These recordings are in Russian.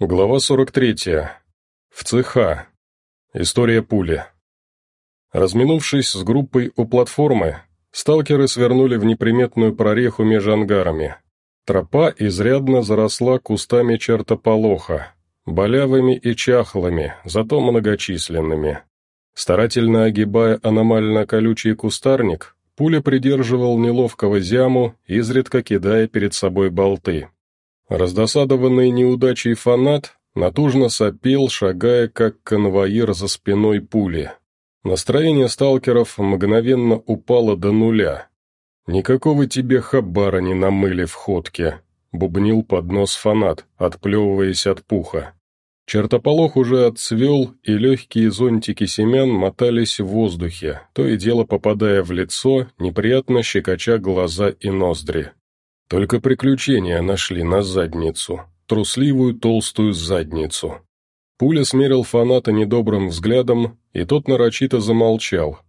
Глава 43. В цеха. История пули. Разминувшись с группой у платформы, сталкеры свернули в неприметную прореху между ангарами. Тропа изрядно заросла кустами чертополоха, болявыми и чахлыми, зато многочисленными. Старательно огибая аномально-колючий кустарник, пуля придерживал неловкого зяму, изредка кидая перед собой болты. Раздосадованный неудачей фанат натужно сопел, шагая как конвоир за спиной пули. Настроение сталкеров мгновенно упало до нуля. «Никакого тебе хабара не намыли в ходке», — бубнил под нос фанат, отплевываясь от пуха. Чертополох уже отцвел, и легкие зонтики семян мотались в воздухе, то и дело попадая в лицо, неприятно щекоча глаза и ноздри. Только приключения нашли на задницу, трусливую толстую задницу. Пуля смерил фаната недобрым взглядом, и тот нарочито замолчал.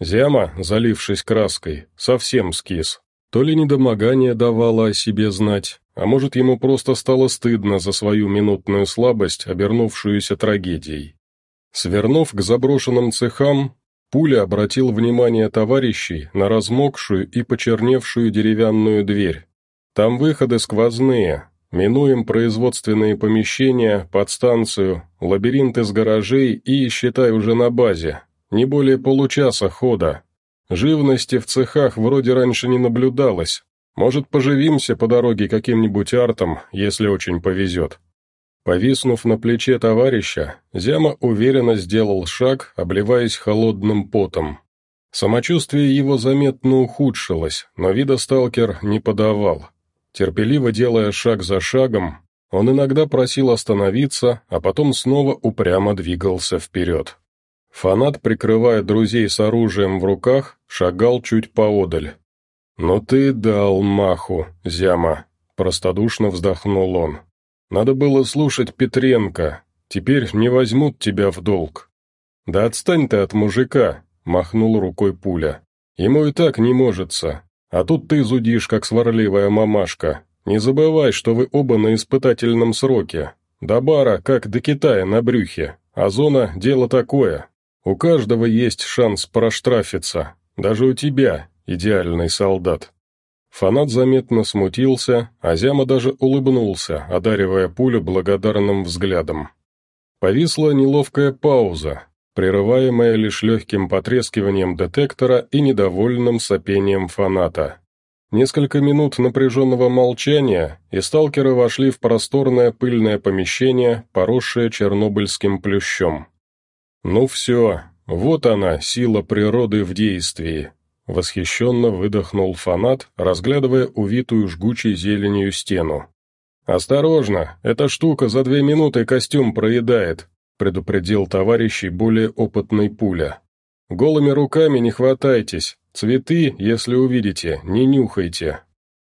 Зяма, залившись краской, совсем скис. То ли недомогание давало о себе знать, а может ему просто стало стыдно за свою минутную слабость, обернувшуюся трагедией. Свернув к заброшенным цехам, Пуля обратил внимание товарищей на размокшую и почерневшую деревянную дверь, там выходы сквозные, минуем производственные помещения, подстанцию, лабиринт из гаражей и, считай, уже на базе. Не более получаса хода. Живности в цехах вроде раньше не наблюдалось. Может, поживимся по дороге каким-нибудь артом, если очень повезет. Повиснув на плече товарища, Зяма уверенно сделал шаг, обливаясь холодным потом. Самочувствие его заметно ухудшилось, но вида сталкер не подавал. Терпеливо делая шаг за шагом, он иногда просил остановиться, а потом снова упрямо двигался вперед. Фанат, прикрывая друзей с оружием в руках, шагал чуть поодаль. «Ну ты дал маху, зяма!» – простодушно вздохнул он. «Надо было слушать Петренко. Теперь не возьмут тебя в долг». «Да отстань ты от мужика!» – махнул рукой пуля. «Ему и так не можется. А тут ты зудишь, как сварливая мамашка. Не забывай, что вы оба на испытательном сроке. До бара, как до Китая на брюхе. А зона – дело такое. У каждого есть шанс проштрафиться. Даже у тебя, идеальный солдат». Фанат заметно смутился, а Зяма даже улыбнулся, одаривая пулю благодарным взглядом. Повисла неловкая пауза, прерываемое лишь легким потрескиванием детектора и недовольным сопением фаната. Несколько минут напряженного молчания, и сталкеры вошли в просторное пыльное помещение, поросшее чернобыльским плющом. «Ну все, вот она, сила природы в действии», — восхищенно выдохнул фанат, разглядывая увитую жгучей зеленью стену. «Осторожно, эта штука за две минуты костюм проедает, предупредил товарищей более опытный пуля. «Голыми руками не хватайтесь, цветы, если увидите, не нюхайте».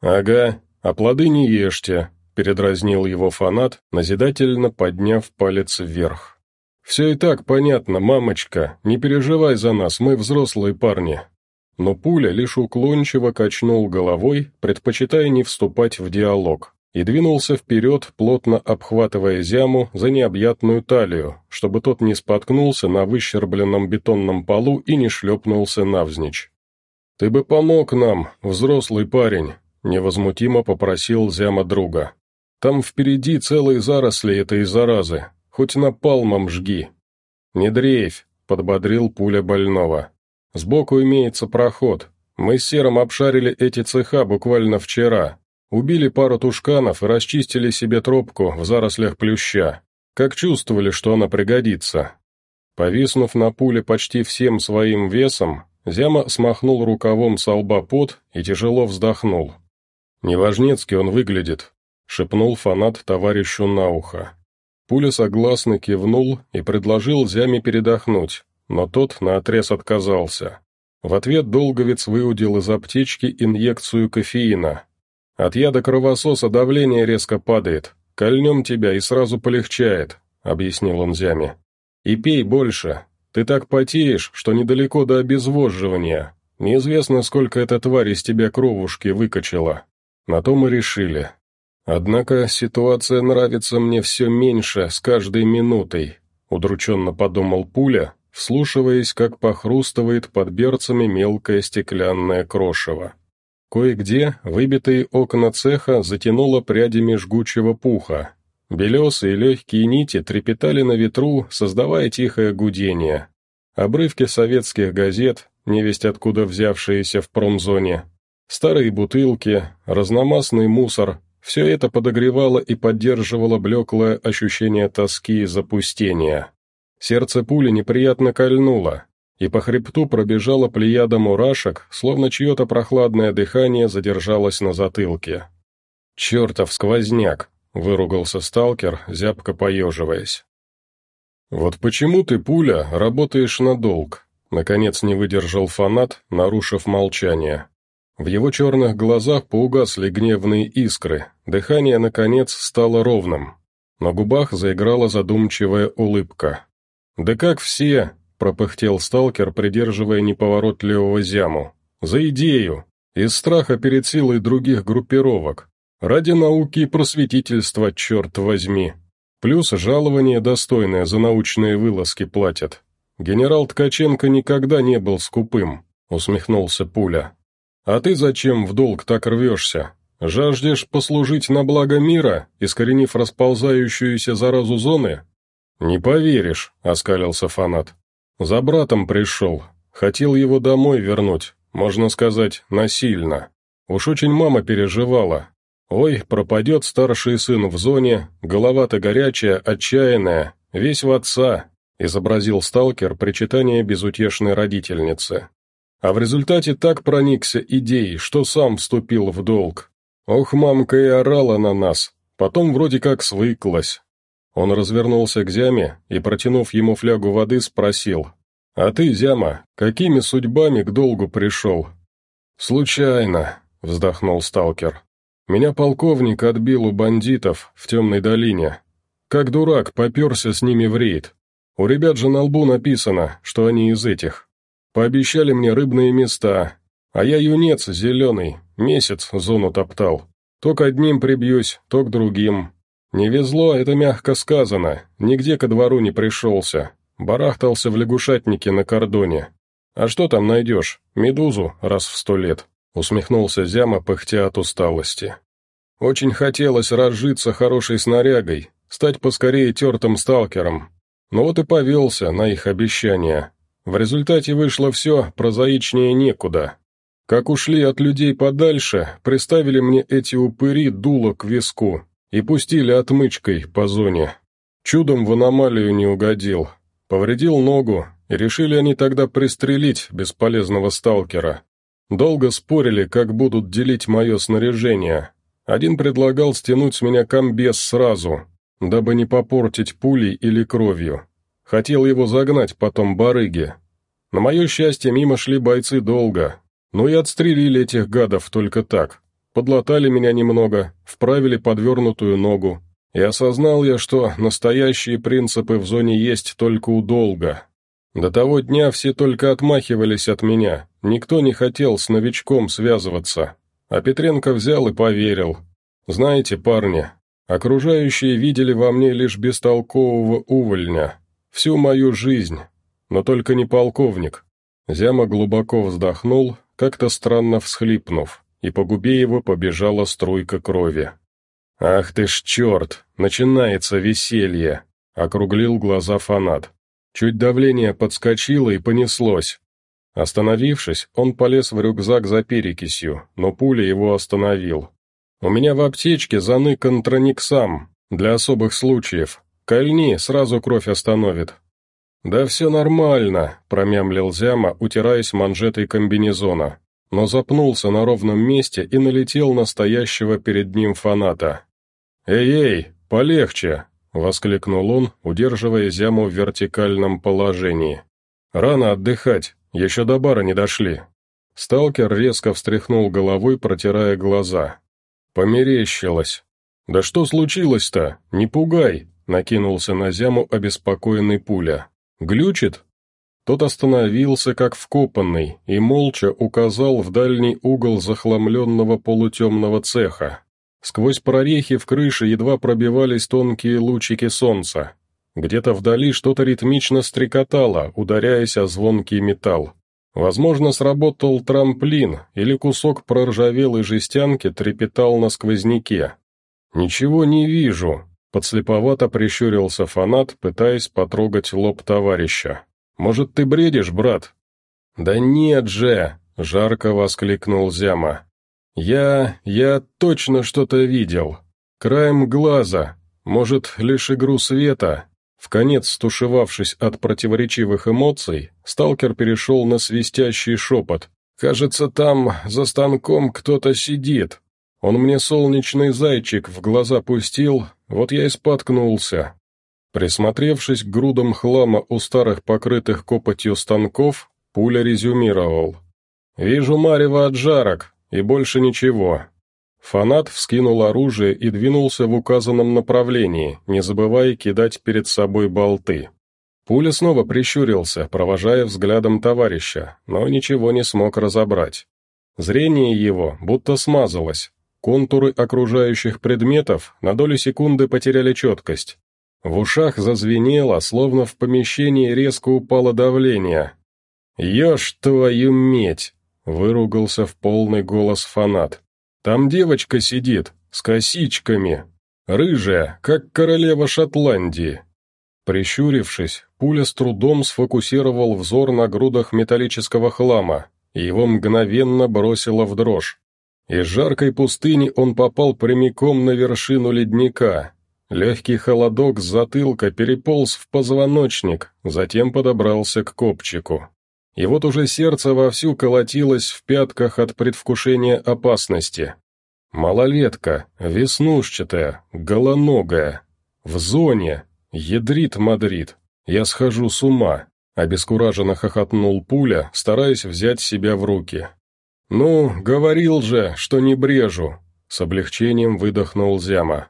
«Ага, а плоды не ешьте», — передразнил его фанат, назидательно подняв палец вверх. «Все и так понятно, мамочка, не переживай за нас, мы взрослые парни». Но пуля лишь уклончиво качнул головой, предпочитая не вступать в диалог и двинулся вперед, плотно обхватывая зяму за необъятную талию, чтобы тот не споткнулся на выщербленном бетонном полу и не шлепнулся навзничь. «Ты бы помог нам, взрослый парень», — невозмутимо попросил зяма друга. «Там впереди целые заросли этой заразы, хоть напалмом жги». «Не дрейфь», — подбодрил пуля больного. «Сбоку имеется проход. Мы с Серым обшарили эти цеха буквально вчера, Убили пару тушканов и расчистили себе тропку в зарослях плюща, как чувствовали, что она пригодится. Повиснув на пуле почти всем своим весом, Зяма смахнул рукавом со лба пот и тяжело вздохнул. «Неважнецкий он выглядит», — шепнул фанат товарищу на ухо. Пуля согласно кивнул и предложил Зяме передохнуть, но тот наотрез отказался. В ответ Долговец выудил из аптечки инъекцию кофеина, от яда кровососа давление резко падает. Кольнем тебя и сразу полегчает», — объяснил он Зяме. «И пей больше. Ты так потеешь, что недалеко до обезвоживания. Неизвестно, сколько эта тварь из тебя кровушки выкачала. На то мы решили. Однако ситуация нравится мне все меньше с каждой минутой, удрученно подумал пуля, вслушиваясь, как похрустывает под берцами мелкое стеклянное крошево. Кое-где выбитые окна цеха затянуло прядями жгучего пуха. Белесые легкие нити трепетали на ветру, создавая тихое гудение. Обрывки советских газет, невесть откуда взявшиеся в промзоне, старые бутылки, разномастный мусор все это подогревало и поддерживало блеклое ощущение тоски и запустения. Сердце пули неприятно кольнуло, и по хребту пробежала плеяда мурашек, словно чье-то прохладное дыхание задержалось на затылке. «Чертов сквозняк!» — выругался сталкер, зябко поеживаясь. «Вот почему ты, пуля, работаешь на долг?» — наконец не выдержал фанат, нарушив молчание. В его черных глазах поугасли гневные искры, дыхание, наконец, стало ровным. На губах заиграла задумчивая улыбка. «Да как все!» — пропыхтел сталкер, придерживая неповоротливого зяму. «За идею! Из страха перед силой других группировок. Ради науки и просветительства, черт возьми! Плюс жалование достойное за научные вылазки платят. Генерал Ткаченко никогда не был скупым», — усмехнулся Пуля. «А ты зачем в долг так рвешься? Жаждешь послужить на благо мира, искоренив расползающуюся заразу зоны?» «Не поверишь», — оскалился фанат. «За братом пришел. Хотел его домой вернуть, можно сказать, насильно. Уж очень мама переживала. Ой, пропадет старший сын в зоне, голова-то горячая, отчаянная, весь в отца», — изобразил сталкер причитание безутешной родительницы. А в результате так проникся идеей, что сам вступил в долг. Ох, мамка и орала на нас, потом вроде как свыклась. Он развернулся к Зяме и, протянув ему флягу воды, спросил. «А ты, Зяма, какими судьбами к долгу пришел?» «Случайно», — вздохнул сталкер. «Меня полковник отбил у бандитов в темной долине. Как дурак, поперся с ними в рейд. У ребят же на лбу написано, что они из этих. Пообещали мне рыбные места, а я юнец зеленый, месяц зону топтал. То к одним прибьюсь, то к другим. Не везло, это мягко сказано, нигде ко двору не пришелся. Барахтался в лягушатнике на кордоне. А что там найдешь? Медузу раз в сто лет. Усмехнулся Зяма, пыхтя от усталости. Очень хотелось разжиться хорошей снарягой, стать поскорее тертым сталкером. Но вот и повелся на их обещания. В результате вышло все прозаичнее некуда. Как ушли от людей подальше, приставили мне эти упыри дуло к виску и пустили отмычкой по зоне. Чудом в аномалию не угодил. Повредил ногу, и решили они тогда пристрелить бесполезного сталкера. Долго спорили, как будут делить мое снаряжение. Один предлагал стянуть с меня комбез сразу, дабы не попортить пулей или кровью. Хотел его загнать потом барыги. На мое счастье, мимо шли бойцы долго. Ну и отстрелили этих гадов только так. Подлатали меня немного, вправили подвернутую ногу. И осознал я, что настоящие принципы в зоне есть только у долга. До того дня все только отмахивались от меня, никто не хотел с новичком связываться. А Петренко взял и поверил. Знаете, парни, окружающие видели во мне лишь бестолкового увольня, Всю мою жизнь. Но только не полковник. Зяма глубоко вздохнул, как-то странно всхлипнув, и по губе его побежала струйка крови. «Ах ты ж черт! Начинается веселье!» — округлил глаза фанат. Чуть давление подскочило и понеслось. Остановившись, он полез в рюкзак за перекисью, но пуля его остановил. «У меня в аптечке заныкан трониксам, для особых случаев. «Кольни, сразу кровь остановит». «Да все нормально», — промямлил Зяма, утираясь манжетой комбинезона, но запнулся на ровном месте и налетел на стоящего перед ним фаната. «Эй-эй, полегче!» — воскликнул он, удерживая Зяму в вертикальном положении. «Рано отдыхать, еще до бара не дошли». Сталкер резко встряхнул головой, протирая глаза. «Померещилось. Да что случилось-то? Не пугай!» Накинулся на зяму обеспокоенный пуля. «Глючит?» Тот остановился, как вкопанный, и молча указал в дальний угол захламленного полутемного цеха. Сквозь прорехи в крыше едва пробивались тонкие лучики солнца. Где-то вдали что-то ритмично стрекотало, ударяясь о звонкий металл. Возможно, сработал трамплин, или кусок проржавелой жестянки трепетал на сквозняке. «Ничего не вижу», — подслеповато прищурился фанат, пытаясь потрогать лоб товарища. «Может, ты бредишь, брат?» «Да нет же!» — жарко воскликнул Зяма. «Я... я точно что-то видел. Краем глаза. Может, лишь игру света, Вконец стушевавшись от противоречивых эмоций, сталкер перешел на свистящий шепот. «Кажется, там, за станком, кто-то сидит. Он мне солнечный зайчик в глаза пустил, вот я и споткнулся». Присмотревшись к грудам хлама у старых покрытых копотью станков, пуля резюмировал. «Вижу марево от жарок, и больше ничего. Фанат вскинул оружие и двинулся в указанном направлении, не забывая кидать перед собой болты. Пуля снова прищурился, провожая взглядом товарища, но ничего не смог разобрать. Зрение его будто смазалось, контуры окружающих предметов на долю секунды потеряли четкость. В ушах зазвенело, словно в помещении резко упало давление. «Ешь твою медь!» — выругался в полный голос фанат. Там девочка сидит, с косичками, рыжая, как королева Шотландии». Прищурившись, пуля с трудом сфокусировал взор на грудах металлического хлама, и его мгновенно бросило в дрожь. Из жаркой пустыни он попал прямиком на вершину ледника. Легкий холодок с затылка переполз в позвоночник, затем подобрался к копчику. И вот уже сердце вовсю колотилось в пятках от предвкушения опасности. Малолетка, веснушчатая, голоногая, в зоне, ядрит Мадрид, я схожу с ума, обескураженно хохотнул пуля, стараясь взять себя в руки. «Ну, говорил же, что не брежу», — с облегчением выдохнул Зяма.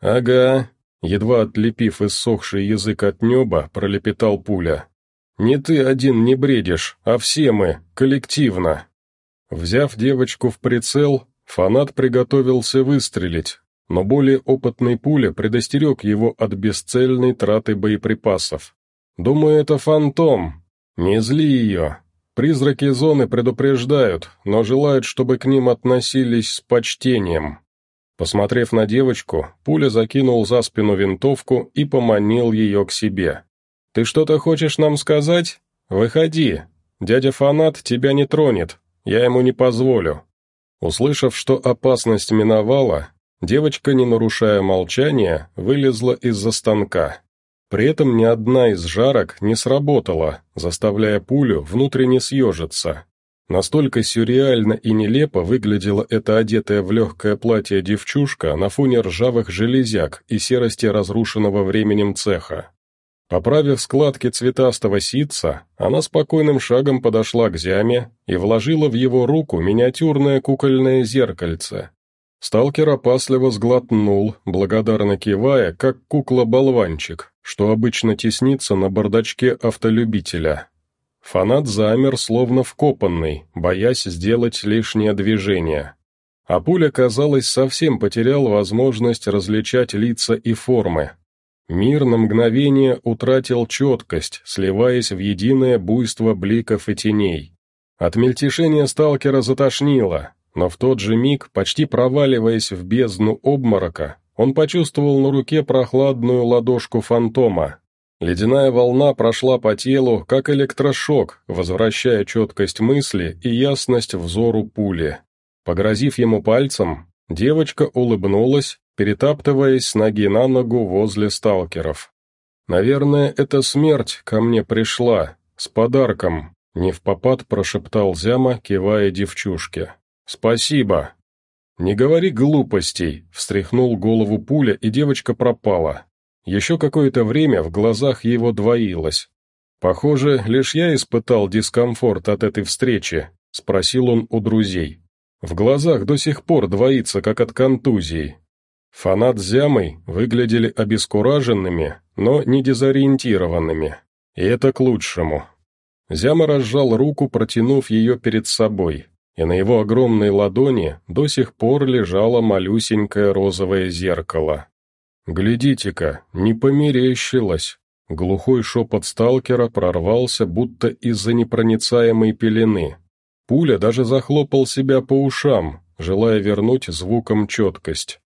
«Ага», — едва отлепив иссохший язык от неба, пролепетал пуля. Не ты один не бредишь, а все мы, коллективно. Взяв девочку в прицел, фанат приготовился выстрелить, но более опытный пуля предостерег его от бесцельной траты боеприпасов. «Думаю, это фантом. Не зли ее. Призраки зоны предупреждают, но желают, чтобы к ним относились с почтением». Посмотрев на девочку, пуля закинул за спину винтовку и поманил ее к себе. «Ты что-то хочешь нам сказать? Выходи. Дядя Фанат тебя не тронет, я ему не позволю». Услышав, что опасность миновала, девочка, не нарушая молчания, вылезла из-за станка. При этом ни одна из жарок не сработала, заставляя пулю внутренне съежиться. Настолько сюрреально и нелепо выглядела эта одетая в легкое платье девчушка на фоне ржавых железяк и серости разрушенного временем цеха. Поправив складки цветастого ситца, она спокойным шагом подошла к Зяме и вложила в его руку миниатюрное кукольное зеркальце. Сталкер опасливо сглотнул, благодарно кивая, как кукла-болванчик, что обычно теснится на бардачке автолюбителя. Фанат замер, словно вкопанный, боясь сделать лишнее движение. А пуля, казалось, совсем потерял возможность различать лица и формы, Мир на мгновение утратил четкость, сливаясь в единое буйство бликов и теней. От мельтешения сталкера затошнило, но в тот же миг, почти проваливаясь в бездну обморока, он почувствовал на руке прохладную ладошку фантома. Ледяная волна прошла по телу, как электрошок, возвращая четкость мысли и ясность взору пули. Погрозив ему пальцем, девочка улыбнулась перетаптываясь с ноги на ногу возле сталкеров. «Наверное, эта смерть ко мне пришла, с подарком», — не в попад прошептал Зяма, кивая девчушке. «Спасибо». «Не говори глупостей», — встряхнул голову пуля, и девочка пропала. Еще какое-то время в глазах его двоилось. «Похоже, лишь я испытал дискомфорт от этой встречи», — спросил он у друзей. «В глазах до сих пор двоится, как от контузии. Фанат с Зямой выглядели обескураженными, но не дезориентированными. И это к лучшему. Зяма разжал руку, протянув ее перед собой. и на его огромной ладони до сих пор лежало малюсенькое розовое зеркало. «Глядите-ка, не померещилось!» Глухой шепот сталкера прорвался, будто из-за непроницаемой пелены. Пуля даже захлопал себя по ушам, желая вернуть звукам четкость.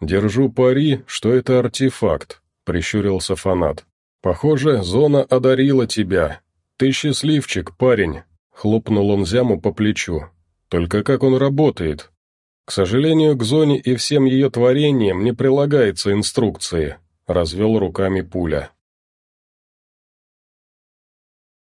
«Держу пари, что это артефакт», — прищурился фанат. «Похоже, зона одарила тебя. Ты счастливчик, парень», — хлопнул он зяму по плечу. «Только как он работает?» «К сожалению, к зоне и всем ее творениям не прилагается инструкции», — развел руками пуля.